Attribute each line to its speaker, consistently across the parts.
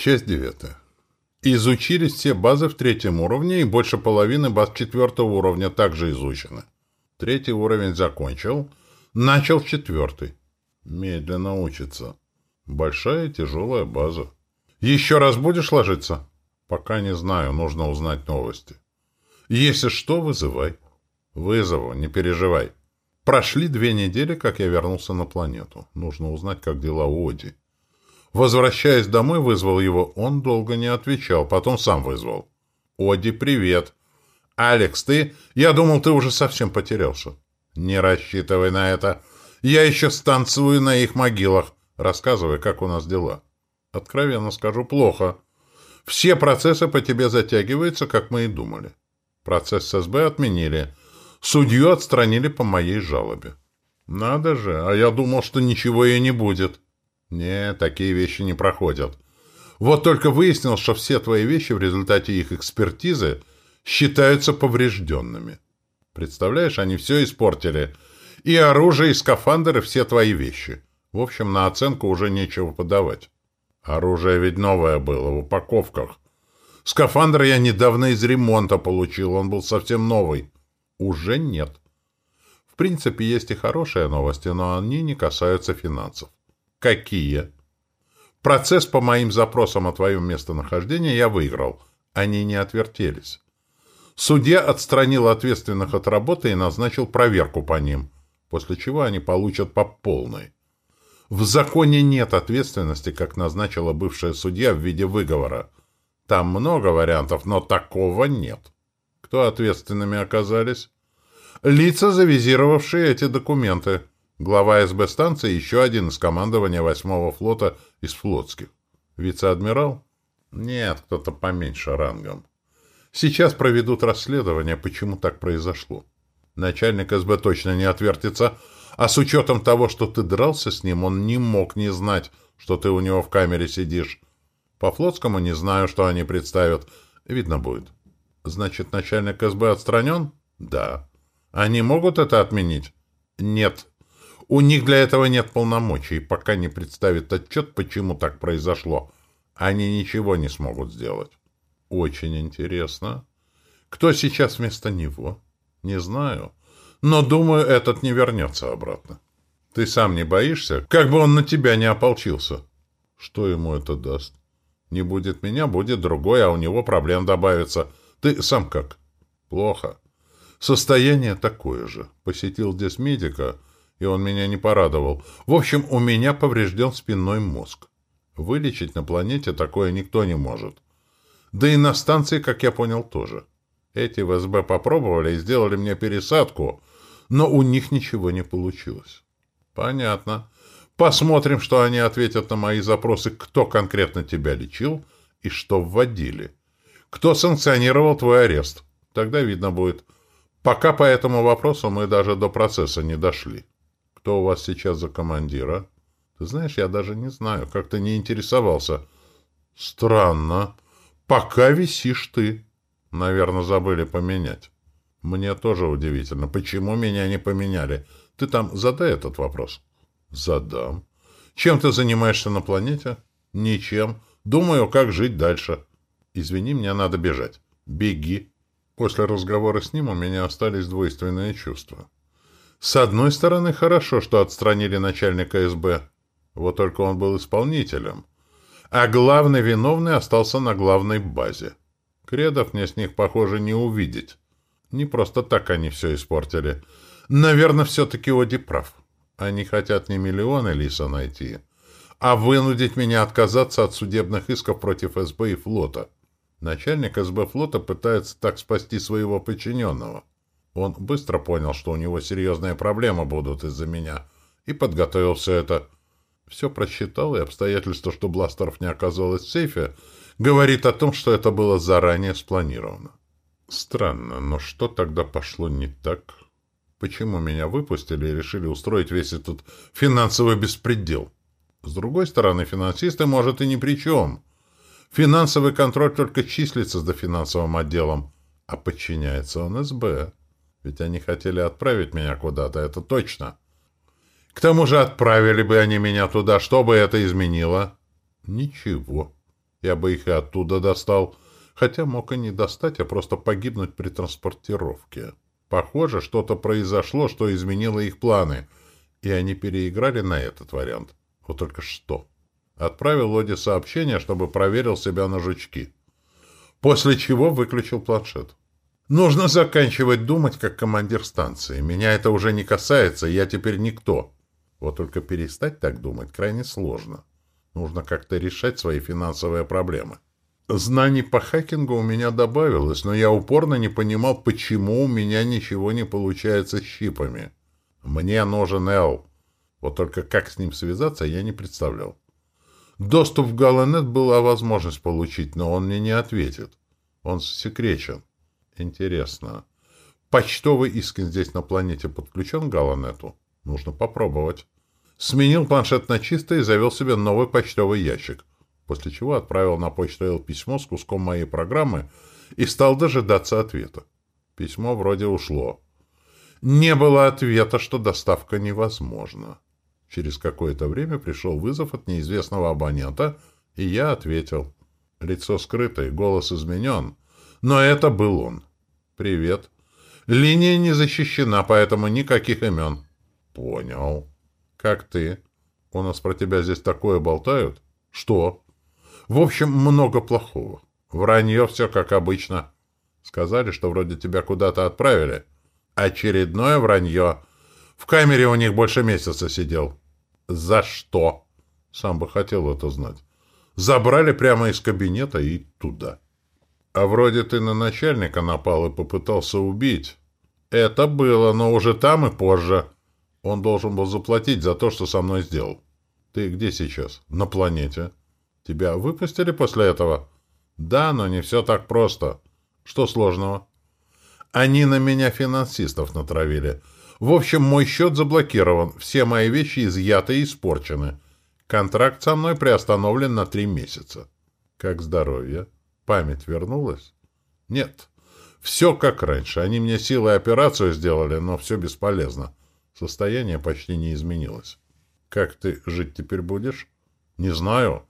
Speaker 1: Часть девятая. Изучились все базы в третьем уровне, и больше половины баз четвертого уровня также изучены. Третий уровень закончил, начал четвертый. Медленно учится. Большая тяжелая база. Еще раз будешь ложиться? Пока не знаю, нужно узнать новости. Если что, вызывай. Вызову, не переживай. Прошли две недели, как я вернулся на планету. Нужно узнать, как дела у Оди. Возвращаясь домой, вызвал его. Он долго не отвечал, потом сам вызвал. «Оди, привет!» «Алекс, ты? Я думал, ты уже совсем потерялся». «Не рассчитывай на это. Я еще станцую на их могилах. Рассказывай, как у нас дела». «Откровенно скажу, плохо. Все процессы по тебе затягиваются, как мы и думали. Процесс с СБ отменили. Судью отстранили по моей жалобе». «Надо же, а я думал, что ничего и не будет». Не, такие вещи не проходят. Вот только выяснил, что все твои вещи в результате их экспертизы считаются поврежденными. Представляешь, они все испортили. И оружие, и скафандры, все твои вещи. В общем, на оценку уже нечего подавать. Оружие ведь новое было, в упаковках. Скафандр я недавно из ремонта получил, он был совсем новый. Уже нет. В принципе, есть и хорошие новости, но они не касаются финансов. Какие? Процесс по моим запросам о твоем местонахождении я выиграл. Они не отвертелись. Судья отстранил ответственных от работы и назначил проверку по ним, после чего они получат по полной. В законе нет ответственности, как назначила бывшая судья в виде выговора. Там много вариантов, но такого нет. Кто ответственными оказались? Лица, завизировавшие эти документы. Глава СБ станции еще один из командования восьмого флота из флотских. Вице-адмирал? Нет, кто-то поменьше рангом. Сейчас проведут расследование, почему так произошло. Начальник СБ точно не отвертится, а с учетом того, что ты дрался с ним, он не мог не знать, что ты у него в камере сидишь. По флотскому не знаю, что они представят. Видно будет. Значит, начальник СБ отстранен? Да. Они могут это отменить? Нет. У них для этого нет полномочий, пока не представит отчет, почему так произошло, они ничего не смогут сделать. Очень интересно. Кто сейчас вместо него? Не знаю. Но, думаю, этот не вернется обратно. Ты сам не боишься? Как бы он на тебя не ополчился. Что ему это даст? Не будет меня, будет другой, а у него проблем добавится. Ты сам как? Плохо. Состояние такое же. Посетил здесь медика — и он меня не порадовал. В общем, у меня поврежден спинной мозг. Вылечить на планете такое никто не может. Да и на станции, как я понял, тоже. Эти в СБ попробовали и сделали мне пересадку, но у них ничего не получилось. Понятно. Посмотрим, что они ответят на мои запросы, кто конкретно тебя лечил и что вводили. Кто санкционировал твой арест. Тогда видно будет. Пока по этому вопросу мы даже до процесса не дошли. Кто у вас сейчас за командира? Ты знаешь, я даже не знаю, как-то не интересовался. Странно. Пока висишь ты. Наверное, забыли поменять. Мне тоже удивительно, почему меня не поменяли. Ты там задай этот вопрос. Задам. Чем ты занимаешься на планете? Ничем. Думаю, как жить дальше. Извини, мне надо бежать. Беги. После разговора с ним у меня остались двойственные чувства. С одной стороны, хорошо, что отстранили начальника СБ. Вот только он был исполнителем. А главный виновный остался на главной базе. Кредов мне с них, похоже, не увидеть. Не просто так они все испортили. Наверное, все-таки Оди прав. Они хотят не миллионы Лиса найти, а вынудить меня отказаться от судебных исков против СБ и флота. Начальник СБ флота пытается так спасти своего подчиненного. Он быстро понял, что у него серьезные проблемы будут из-за меня, и подготовил все это. Все просчитал, и обстоятельство, что бластеров не оказалось в сейфе, говорит о том, что это было заранее спланировано. Странно, но что тогда пошло не так? Почему меня выпустили и решили устроить весь этот финансовый беспредел? С другой стороны, финансисты, может, и ни при чем. Финансовый контроль только числится за финансовым отделом, а подчиняется он СБ. Ведь они хотели отправить меня куда-то, это точно. К тому же отправили бы они меня туда, что бы это изменило? Ничего. Я бы их и оттуда достал. Хотя мог и не достать, а просто погибнуть при транспортировке. Похоже, что-то произошло, что изменило их планы. И они переиграли на этот вариант. Вот только что. Отправил Лоди сообщение, чтобы проверил себя на жучки. После чего выключил планшет. Нужно заканчивать думать, как командир станции. Меня это уже не касается, я теперь никто. Вот только перестать так думать крайне сложно. Нужно как-то решать свои финансовые проблемы. Знаний по хакингу у меня добавилось, но я упорно не понимал, почему у меня ничего не получается с чипами. Мне нужен Эл. Вот только как с ним связаться, я не представлял. Доступ в Галанет была возможность получить, но он мне не ответит. Он секречен. Интересно. Почтовый Искин здесь на планете подключен к Галанету? Нужно попробовать. Сменил планшет на чистый и завел себе новый почтовый ящик, после чего отправил на почту Эл письмо с куском моей программы и стал дожидаться ответа. Письмо вроде ушло. Не было ответа, что доставка невозможна. Через какое-то время пришел вызов от неизвестного абонента, и я ответил. Лицо скрытое, голос изменен, но это был он. «Привет. Линия не защищена, поэтому никаких имен». «Понял. Как ты? У нас про тебя здесь такое болтают?» «Что?» «В общем, много плохого. Вранье все как обычно. Сказали, что вроде тебя куда-то отправили. Очередное вранье. В камере у них больше месяца сидел». «За что?» «Сам бы хотел это знать. Забрали прямо из кабинета и туда». А вроде ты на начальника напал и попытался убить. Это было, но уже там и позже. Он должен был заплатить за то, что со мной сделал. Ты где сейчас? На планете. Тебя выпустили после этого? Да, но не все так просто. Что сложного? Они на меня финансистов натравили. В общем, мой счет заблокирован. Все мои вещи изъяты и испорчены. Контракт со мной приостановлен на три месяца. Как здоровье? Память вернулась? Нет. Все как раньше. Они мне силой операцию сделали, но все бесполезно. Состояние почти не изменилось. Как ты жить теперь будешь? Не знаю.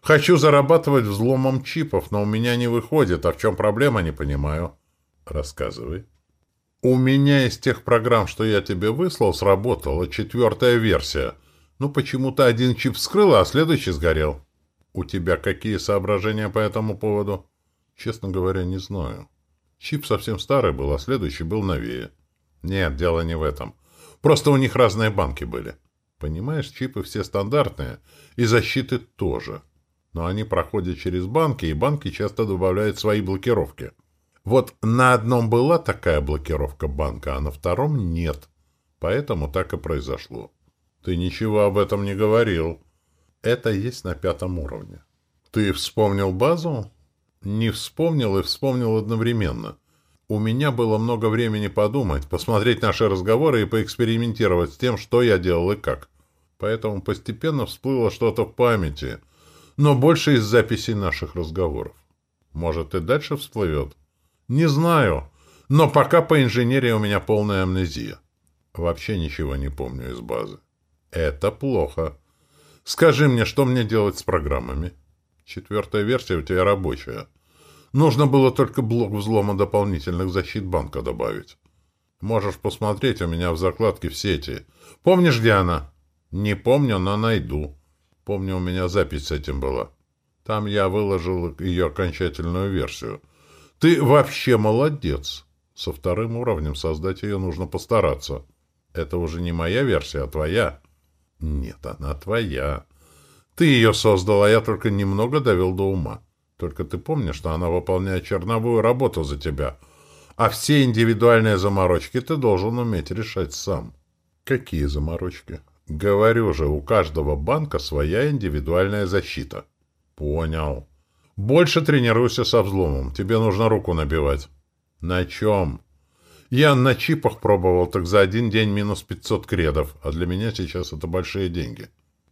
Speaker 1: Хочу зарабатывать взломом чипов, но у меня не выходит. А в чем проблема, не понимаю. Рассказывай. У меня из тех программ, что я тебе выслал, сработала четвертая версия. Ну, почему-то один чип вскрыл, а следующий сгорел. «У тебя какие соображения по этому поводу?» «Честно говоря, не знаю. Чип совсем старый был, а следующий был новее». «Нет, дело не в этом. Просто у них разные банки были. Понимаешь, чипы все стандартные, и защиты тоже. Но они проходят через банки, и банки часто добавляют свои блокировки. Вот на одном была такая блокировка банка, а на втором нет. Поэтому так и произошло. Ты ничего об этом не говорил». Это есть на пятом уровне. Ты вспомнил базу? Не вспомнил и вспомнил одновременно. У меня было много времени подумать, посмотреть наши разговоры и поэкспериментировать с тем, что я делал и как. Поэтому постепенно всплыло что-то в памяти, но больше из записей наших разговоров. Может, и дальше всплывет? Не знаю, но пока по инженерии у меня полная амнезия. Вообще ничего не помню из базы. Это плохо. Скажи мне, что мне делать с программами? Четвертая версия у тебя рабочая. Нужно было только блок взлома дополнительных защит банка добавить. Можешь посмотреть у меня в закладке в сети. Помнишь, где она? Не помню, но найду. Помню, у меня запись с этим была. Там я выложил ее окончательную версию. Ты вообще молодец. Со вторым уровнем создать ее нужно постараться. Это уже не моя версия, а твоя. Нет, она твоя. Ты ее создал, а я только немного довел до ума. Только ты помнишь, что она выполняет черновую работу за тебя. А все индивидуальные заморочки ты должен уметь решать сам. Какие заморочки? Говорю же, у каждого банка своя индивидуальная защита. Понял. Больше тренируйся со взломом. Тебе нужно руку набивать. На чем? Я на чипах пробовал, так за один день минус 500 кредов, а для меня сейчас это большие деньги.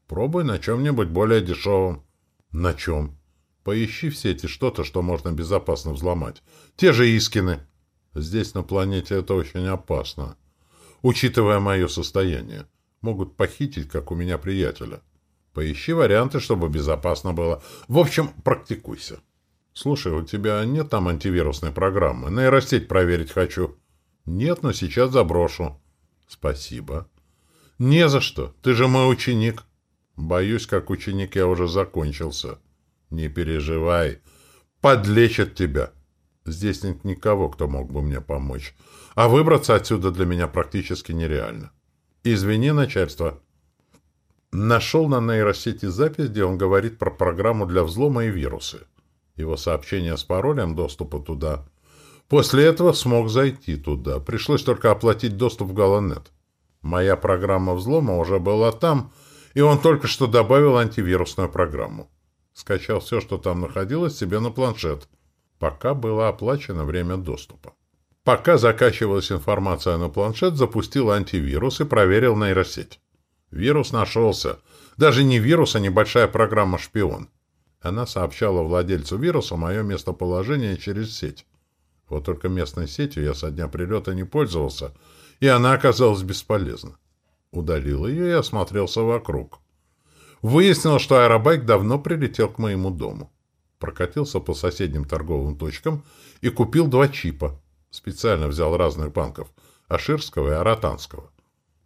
Speaker 1: Пробуй на чем-нибудь более дешевом. На чем? Поищи в сети что-то, что можно безопасно взломать. Те же Искины. Здесь на планете это очень опасно. Учитывая мое состояние. Могут похитить, как у меня приятеля. Поищи варианты, чтобы безопасно было. В общем, практикуйся. Слушай, у тебя нет там антивирусной программы? Нейросеть проверить хочу. Нет, но сейчас заброшу. Спасибо. Не за что. Ты же мой ученик. Боюсь, как ученик я уже закончился. Не переживай. Подлечат тебя. Здесь нет никого, кто мог бы мне помочь. А выбраться отсюда для меня практически нереально. Извини, начальство. Нашел на нейросети запись, где он говорит про программу для взлома и вирусы. Его сообщение с паролем доступа туда. После этого смог зайти туда. Пришлось только оплатить доступ в Галанет. Моя программа взлома уже была там, и он только что добавил антивирусную программу. Скачал все, что там находилось, себе на планшет, пока было оплачено время доступа. Пока закачивалась информация на планшет, запустил антивирус и проверил нейросеть. Вирус нашелся. Даже не вирус, а небольшая программа-шпион. Она сообщала владельцу вируса мое местоположение через сеть. Вот только местной сетью я со дня прилета не пользовался, и она оказалась бесполезна. Удалил ее и осмотрелся вокруг. Выяснил, что аэробайк давно прилетел к моему дому. Прокатился по соседним торговым точкам и купил два чипа. Специально взял разных банков – Аширского и Аратанского.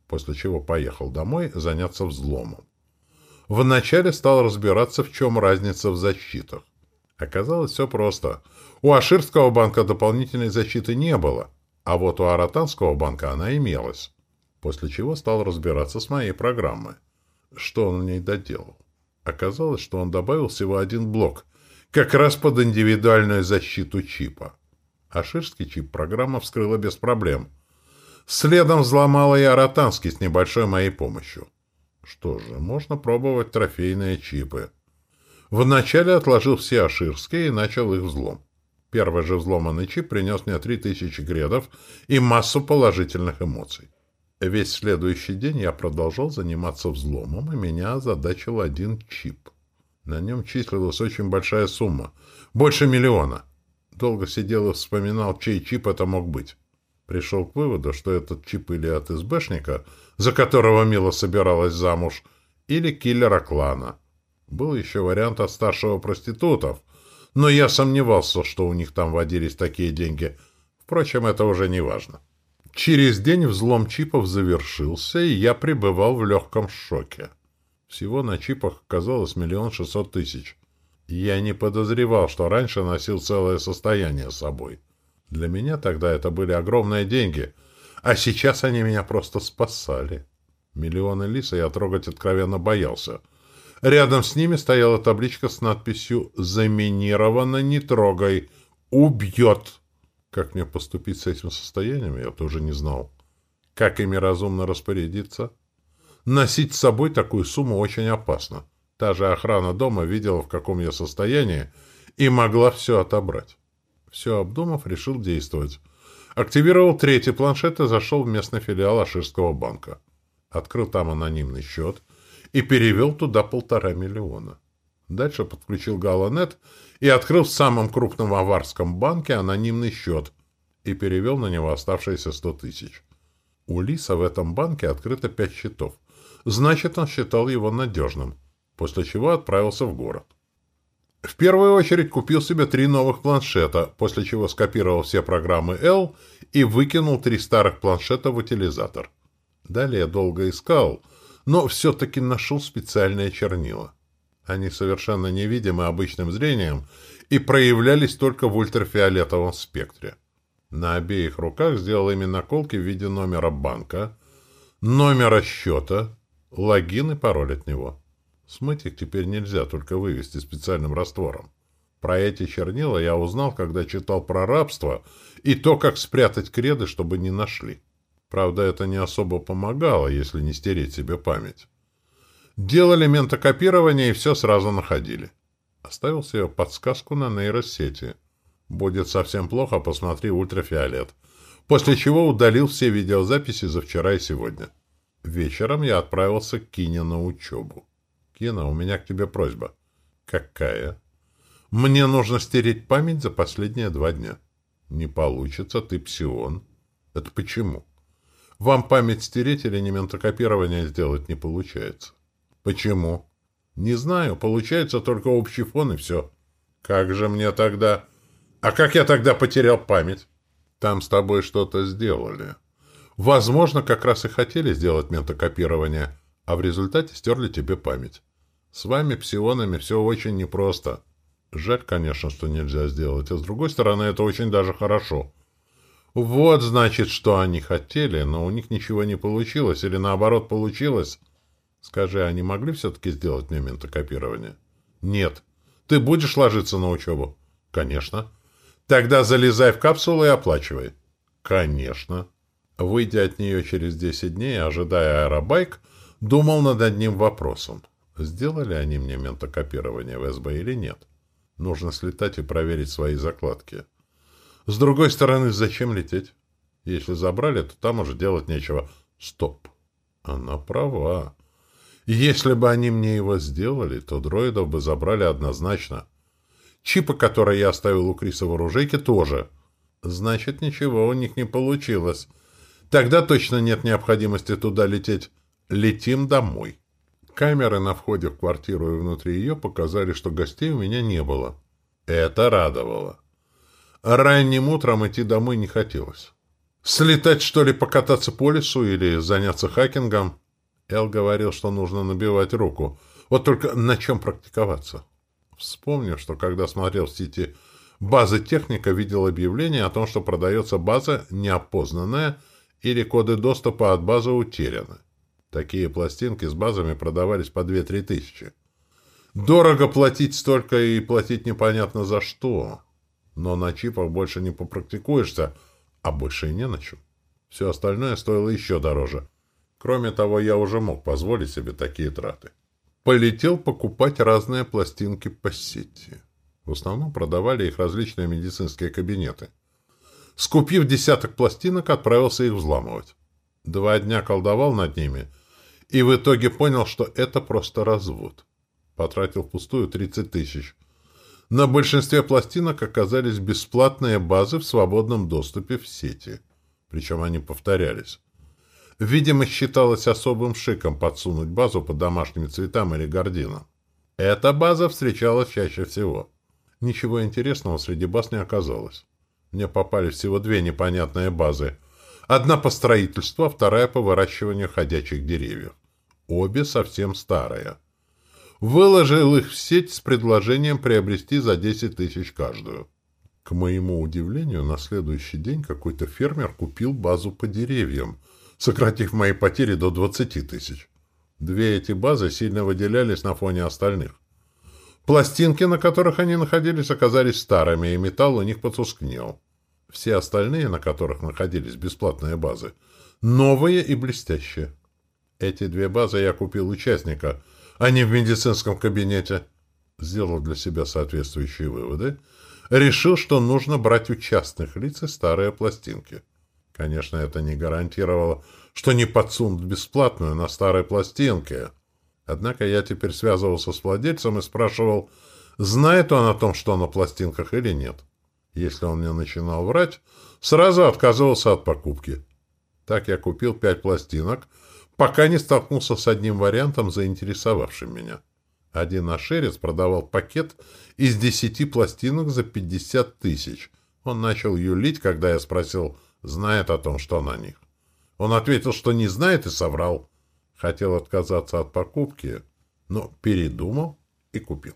Speaker 1: После чего поехал домой заняться взломом. Вначале стал разбираться, в чем разница в защитах. Оказалось, все просто. У Аширского банка дополнительной защиты не было, а вот у Аратанского банка она имелась. После чего стал разбираться с моей программой что он в ней доделал. Оказалось, что он добавил всего один блок, как раз под индивидуальную защиту чипа. А ширский чип программа вскрыла без проблем. Следом взломала и Аратанский с небольшой моей помощью. Что же, можно пробовать трофейные чипы. Вначале отложил все аширские и начал их взлом. Первый же взломанный чип принес мне 3000 гредов и массу положительных эмоций. Весь следующий день я продолжал заниматься взломом, и меня озадачил один чип. На нем числилась очень большая сумма. Больше миллиона. Долго сидел и вспоминал, чей чип это мог быть. Пришел к выводу, что этот чип или от СБшника, за которого Мила собиралась замуж, или киллера клана. Был еще вариант от старшего проститутов, но я сомневался, что у них там водились такие деньги. Впрочем, это уже не важно. Через день взлом чипов завершился, и я пребывал в легком шоке. Всего на чипах оказалось миллион шестьсот тысяч. Я не подозревал, что раньше носил целое состояние с собой. Для меня тогда это были огромные деньги, а сейчас они меня просто спасали. Миллионы лиса я трогать откровенно боялся. Рядом с ними стояла табличка с надписью «Заминировано, не трогай! Убьет!» Как мне поступить с этим состоянием, я тоже не знал. Как ими разумно распорядиться? Носить с собой такую сумму очень опасно. Та же охрана дома видела, в каком я состоянии, и могла все отобрать. Все обдумав, решил действовать. Активировал третий планшет и зашел в местный филиал Аширского банка. Открыл там анонимный счет и перевел туда полтора миллиона. Дальше подключил Галанет и открыл в самом крупном аварском банке анонимный счет и перевел на него оставшиеся сто тысяч. У Лиса в этом банке открыто пять счетов. Значит, он считал его надежным, после чего отправился в город. В первую очередь купил себе три новых планшета, после чего скопировал все программы L и выкинул три старых планшета в утилизатор. Далее долго искал, но все-таки нашел специальные чернила. Они совершенно невидимы обычным зрением и проявлялись только в ультрафиолетовом спектре. На обеих руках сделал ими наколки в виде номера банка, номера счета, логин и пароль от него. Смыть их теперь нельзя, только вывести специальным раствором. Про эти чернила я узнал, когда читал про рабство и то, как спрятать креды, чтобы не нашли. Правда, это не особо помогало, если не стереть себе память. Делали ментокопирование и все сразу находили. Оставил себе подсказку на нейросети. Будет совсем плохо, посмотри ультрафиолет. После чего удалил все видеозаписи за вчера и сегодня. Вечером я отправился к Кине на учебу. Кина, у меня к тебе просьба. Какая? Мне нужно стереть память за последние два дня. Не получится, ты псион. Это почему? Вам память стереть или не ментокопирование сделать не получается. Почему? Не знаю, получается только общий фон и все. Как же мне тогда... А как я тогда потерял память? Там с тобой что-то сделали. Возможно, как раз и хотели сделать метакопирование, а в результате стерли тебе память. С вами, псионами, все очень непросто. Жаль, конечно, что нельзя сделать, а с другой стороны, это очень даже хорошо. Вот, значит, что они хотели, но у них ничего не получилось, или наоборот получилось. Скажи, они могли все-таки сделать мне ментокопирование? Нет. Ты будешь ложиться на учебу? Конечно. Тогда залезай в капсулу и оплачивай. Конечно. Выйдя от нее через 10 дней, ожидая аэробайк, думал над одним вопросом. Сделали они мне ментокопирование в СБ или нет? Нужно слетать и проверить свои закладки. С другой стороны, зачем лететь? Если забрали, то там уже делать нечего. Стоп. Она права. Если бы они мне его сделали, то дроидов бы забрали однозначно. Чипы, которые я оставил у Криса в оружейке, тоже. Значит, ничего у них не получилось. Тогда точно нет необходимости туда лететь. Летим домой. Камеры на входе в квартиру и внутри ее показали, что гостей у меня не было. Это радовало. Ранним утром идти домой не хотелось. Слетать, что ли, покататься по лесу или заняться хакингом? Эл говорил, что нужно набивать руку. Вот только на чем практиковаться? Вспомнив, что когда смотрел в сети базы техника, видел объявление о том, что продается база неопознанная или коды доступа от базы утеряны. Такие пластинки с базами продавались по 2-3 тысячи. Дорого платить столько и платить непонятно за что. Но на чипах больше не попрактикуешься, а больше и не на чем. Все остальное стоило еще дороже. Кроме того, я уже мог позволить себе такие траты. Полетел покупать разные пластинки по сети. В основном продавали их различные медицинские кабинеты. Скупив десяток пластинок, отправился их взламывать. Два дня колдовал над ними и в итоге понял, что это просто развод. Потратил впустую 30 тысяч. На большинстве пластинок оказались бесплатные базы в свободном доступе в сети. Причем они повторялись. Видимо, считалось особым шиком подсунуть базу по домашним цветам или гординам. Эта база встречалась чаще всего. Ничего интересного среди баз не оказалось. Мне попали всего две непонятные базы. Одна по строительству, а вторая по выращиванию ходячих деревьев. Обе совсем старые. Выложил их в сеть с предложением приобрести за 10 тысяч каждую. К моему удивлению, на следующий день какой-то фермер купил базу по деревьям – сократив мои потери до 20 тысяч. Две эти базы сильно выделялись на фоне остальных. Пластинки, на которых они находились, оказались старыми, и металл у них потускнел. Все остальные, на которых находились бесплатные базы, новые и блестящие. Эти две базы я купил участника, а не в медицинском кабинете. Сделал для себя соответствующие выводы. Решил, что нужно брать у частных лиц и старые пластинки. Конечно, это не гарантировало, что не подсунут бесплатную на старой пластинке. Однако я теперь связывался с владельцем и спрашивал, знает он о том, что на пластинках или нет. Если он мне начинал врать, сразу отказывался от покупки. Так я купил пять пластинок, пока не столкнулся с одним вариантом, заинтересовавшим меня. Один ашерец продавал пакет из десяти пластинок за пятьдесят тысяч. Он начал юлить, когда я спросил, знает о том, что на них. Он ответил, что не знает и соврал. Хотел отказаться от покупки, но передумал и купил.